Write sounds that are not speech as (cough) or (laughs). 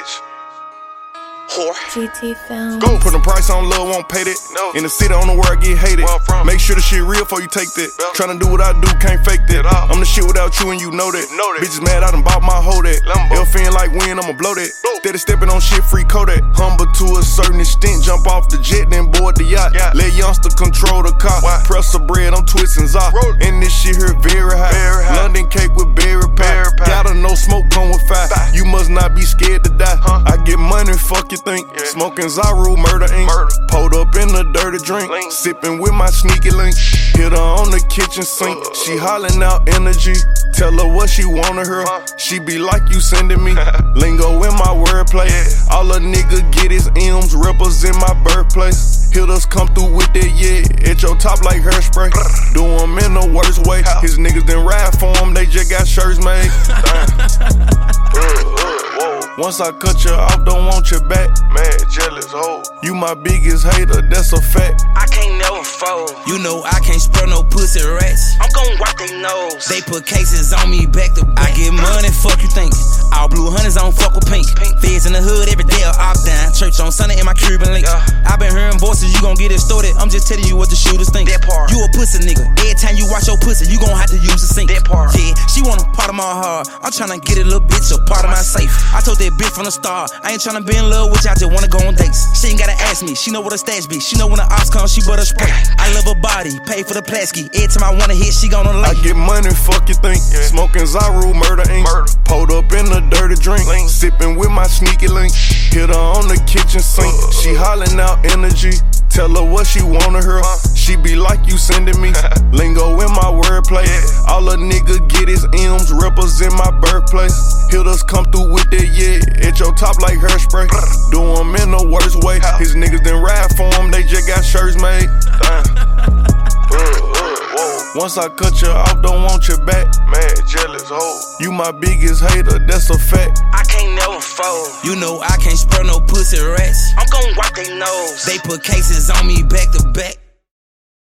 bitch. Whore. GT Film. Go put a price on love, won't pay that. No. In the city, on the where I get hated. Where I'm from. Make sure the shit real before you take that. Yeah. Tryna do what I do, can't fake that. I'm the shit without you, and you know that. Know that. Bitches mad, I done bought my hoe that. Lambo. Ill feeling like win, I'ma blow that. Go. Steady stepping on shit, free code Kodak. Humble to a certain extent, jump off the jet, then board the yacht. Yeah. Let youngster control the car. Why? Press the bread, I'm twisting zop. And this shit here very high. Very high. London cake with berry pie. Berry pie. Gotta know smoke come with fire. Fire. You must not be scared fuck you think. Yeah. Smoking Zaru, murder ink. Murder. Pulled up in the dirty drink. Link. Sipping with my sneaky link. Hit her on the kitchen sink. Uh. She hollering out energy. Tell her what she wanted her. Huh? She be like you sending me. (laughs) Lingo in my wordplay. Yeah. All a nigga get is M's, represent my birthplace. Hitters come through with that, yeah. At your top like hairspray. Do 'em in the worst way. How? His niggas didn't ride for him, they just got shirts made. (laughs) Uh, uh. Once I cut you off, don't want you back. Mad, jealous, hoe. You my biggest hater, that's a fact. I can't never fold. You know I can't spell no pussy rats. I'm gon' wipe they nose. They put cases on me back to back. I get money, fuck you think. All blue hunters on fuck with pink. Feds in the hood every day are off down. Church on Sunday in my Cuban link. Yeah. I been hearing voices, you gon' get it started. I'm just telling you what the shooters think. That part. You a pussy nigga. Every time you watch your pussy, you gon' have to use the sink. That part. Yeah, she want a part of my heart. I'm tryna get a little bitch a part of my safe. I told that bitch from the start, I ain't tryna be in love with you, I just wanna go on dates. She ain't gotta ask me, she know what a stash be. She know when the ops come, she butter spray. I love her body, pay for the plasky. Every time I wanna hit, she gonna I get money, fuck you think. Smoking Zaru, murder ink. Murder. Pulled up in the dirty drink. Link. Sipping with my sneaky link. Hit her on the kitchen sink. Uh. She hollering out energy. Tell her what she wanted her. Uh. She be like you sending me. (laughs) Lingo in my wordplay. Yeah. All a nigga get is M's, represent my birthplace. Hitters come through with that, yeah. At your top like hairspray. Do 'em in the worst way. How? His niggas didn't ride for him, they just got shirts made. Damn. Whoa. Once I cut you off, don't want you back. Mad, jealous, hoe. You my biggest hater, that's a fact. I can't never fold. You know I can't spell no pussy rats. I'm gon' wipe they nose. They put cases on me back to back.